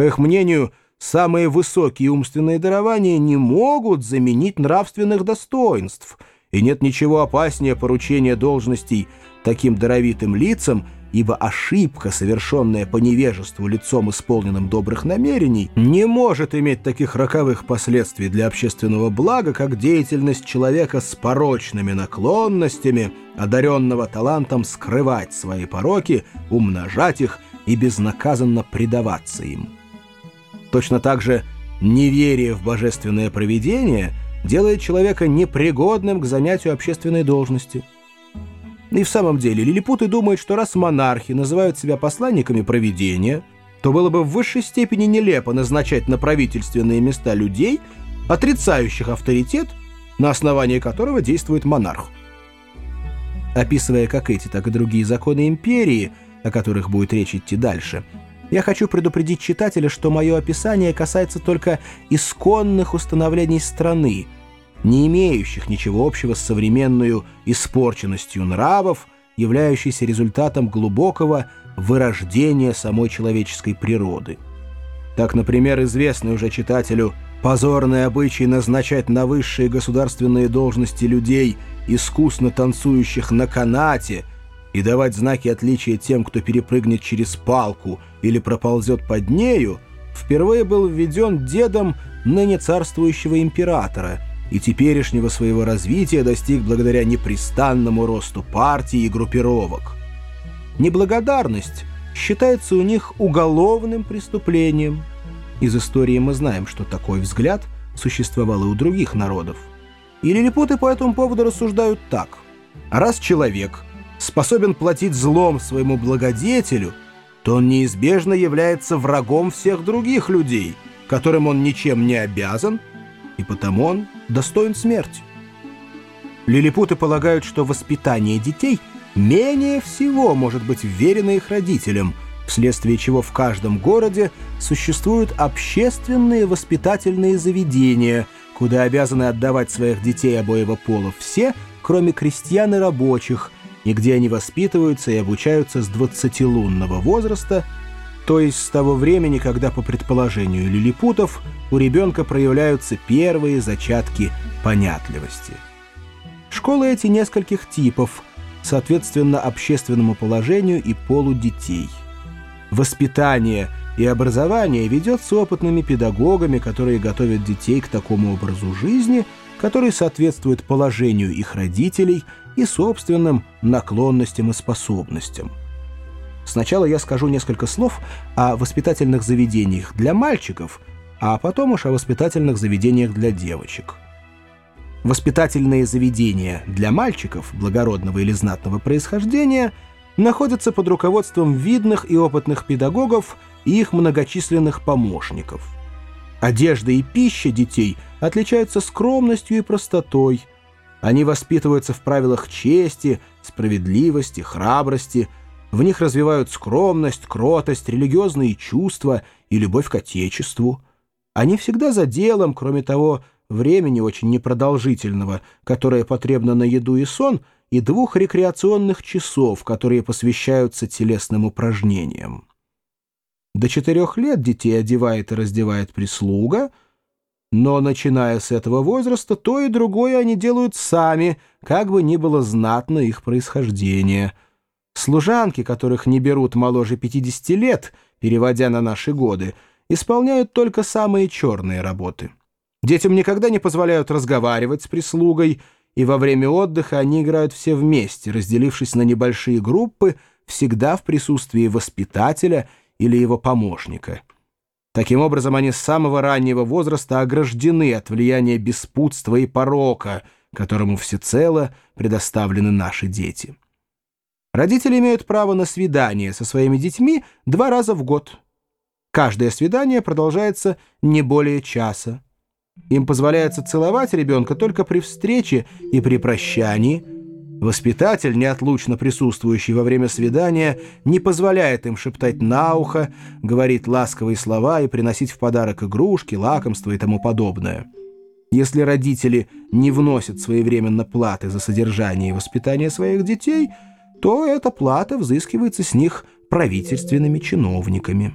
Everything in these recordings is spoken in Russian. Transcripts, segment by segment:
По их мнению, самые высокие умственные дарования не могут заменить нравственных достоинств, и нет ничего опаснее поручения должностей таким даровитым лицам, ибо ошибка, совершенная по невежеству лицом, исполненным добрых намерений, не может иметь таких роковых последствий для общественного блага, как деятельность человека с порочными наклонностями, одаренного талантом скрывать свои пороки, умножать их и безнаказанно предаваться им. Точно так же неверие в божественное провидение делает человека непригодным к занятию общественной должности. И в самом деле лилипуты думают, что раз монархи называют себя посланниками провидения, то было бы в высшей степени нелепо назначать на правительственные места людей, отрицающих авторитет, на основании которого действует монарх. Описывая как эти, так и другие законы империи, о которых будет речь идти дальше – я хочу предупредить читателя, что мое описание касается только исконных установлений страны, не имеющих ничего общего с современной испорченностью нравов, являющейся результатом глубокого вырождения самой человеческой природы. Так, например, известный уже читателю позорный обычай назначать на высшие государственные должности людей, искусно танцующих на канате – и давать знаки отличия тем, кто перепрыгнет через палку или проползет под нею, впервые был введен дедом ныне царствующего императора и теперешнего своего развития достиг благодаря непрестанному росту партий и группировок. Неблагодарность считается у них уголовным преступлением. Из истории мы знаем, что такой взгляд существовал и у других народов. И лилипуты по этому поводу рассуждают так. Раз человек – способен платить злом своему благодетелю, то он неизбежно является врагом всех других людей, которым он ничем не обязан, и потому он достоин смерти. Лилипуты полагают, что воспитание детей менее всего может быть вверено их родителям, вследствие чего в каждом городе существуют общественные воспитательные заведения, куда обязаны отдавать своих детей обоего пола все, кроме крестьян и рабочих – и где они воспитываются и обучаются с двадцатилунного возраста, то есть с того времени, когда, по предположению лилипутов, у ребенка проявляются первые зачатки понятливости. Школы эти нескольких типов, соответственно общественному положению и полу детей. Воспитание и образование ведется опытными педагогами, которые готовят детей к такому образу жизни, который соответствует положению их родителей – и собственным наклонностям и способностям. Сначала я скажу несколько слов о воспитательных заведениях для мальчиков, а потом уж о воспитательных заведениях для девочек. Воспитательные заведения для мальчиков благородного или знатного происхождения находятся под руководством видных и опытных педагогов и их многочисленных помощников. Одежда и пища детей отличаются скромностью и простотой – они воспитываются в правилах чести, справедливости, храбрости. В них развивают скромность, кротость, религиозные чувства и любовь к Отечеству. Они всегда за делом, кроме того, времени очень непродолжительного, которое потребно на еду и сон, и двух рекреационных часов, которые посвящаются телесным упражнениям. До четырех лет детей одевает и раздевает прислуга — но, начиная с этого возраста, то и другое они делают сами, как бы ни было знатно их происхождение. Служанки, которых не берут моложе 50 лет, переводя на наши годы, исполняют только самые черные работы. Детям никогда не позволяют разговаривать с прислугой, и во время отдыха они играют все вместе, разделившись на небольшие группы, всегда в присутствии воспитателя или его помощника. Таким образом, они с самого раннего возраста ограждены от влияния беспутства и порока, которому всецело предоставлены наши дети. Родители имеют право на свидание со своими детьми два раза в год. Каждое свидание продолжается не более часа. Им позволяется целовать ребенка только при встрече и при прощании – Воспитатель, неотлучно присутствующий во время свидания, не позволяет им шептать на ухо, говорить ласковые слова и приносить в подарок игрушки, лакомства и тому подобное. Если родители не вносят своевременно платы за содержание и воспитание своих детей, то эта плата взыскивается с них правительственными чиновниками.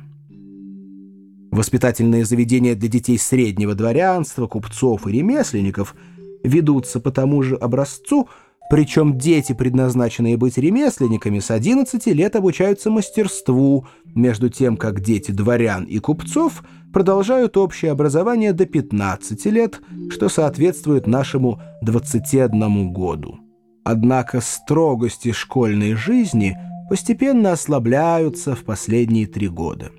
Воспитательные заведения для детей среднего дворянства, купцов и ремесленников ведутся по тому же образцу, причем дети, предназначенные быть ремесленниками, с 11 лет обучаются мастерству, между тем как дети дворян и купцов продолжают общее образование до 15 лет, что соответствует нашему 21 году. Однако строгости школьной жизни постепенно ослабляются в последние три года.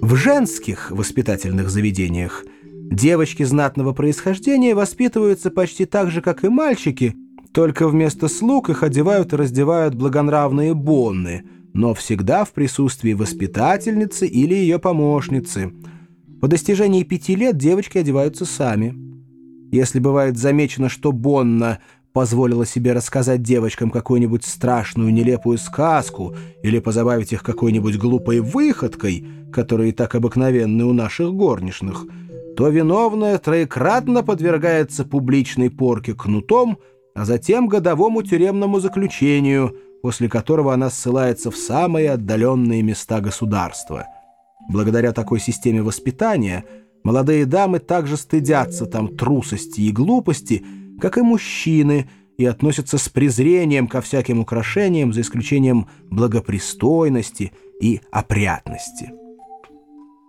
В женских воспитательных заведениях девочки знатного происхождения воспитываются почти так же, как и мальчики, только вместо слуг их одевают и раздевают благонравные бонны, но всегда в присутствии воспитательницы или ее помощницы. По достижении пяти лет девочки одеваются сами. Если бывает замечено, что Бонна позволила себе рассказать девочкам какую-нибудь страшную нелепую сказку или позабавить их какой-нибудь глупой выходкой, которые так обыкновенны у наших горничных, то виновная троекратно подвергается публичной порке кнутом, а затем годовому тюремному заключению, после которого она ссылается в самые отдаленные места государства. Благодаря такой системе воспитания молодые дамы также стыдятся там трусости и глупости, как и мужчины, и относятся с презрением ко всяким украшениям, за исключением благопристойности и опрятности.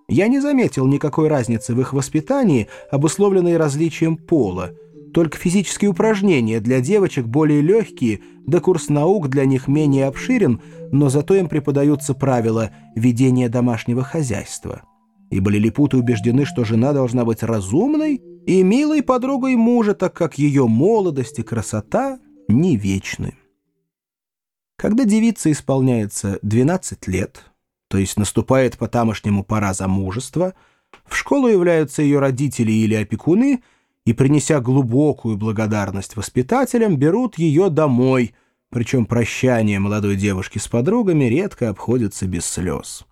Я не заметил никакой разницы в их воспитании, обусловленной различием пола. Только физические упражнения для девочек более легкие, да курс наук для них менее обширен, но зато им преподаются правила ведения домашнего хозяйства. Ибо лилипуты убеждены, что жена должна быть разумной и милой подругой мужа, так как ее молодость и красота не вечны. Когда девице исполняется 12 лет, то есть наступает по-тамошнему пора замужества, в школу являются ее родители или опекуны и, принеся глубокую благодарность воспитателям, берут ее домой, причем прощание молодой девушки с подругами редко обходится без слез.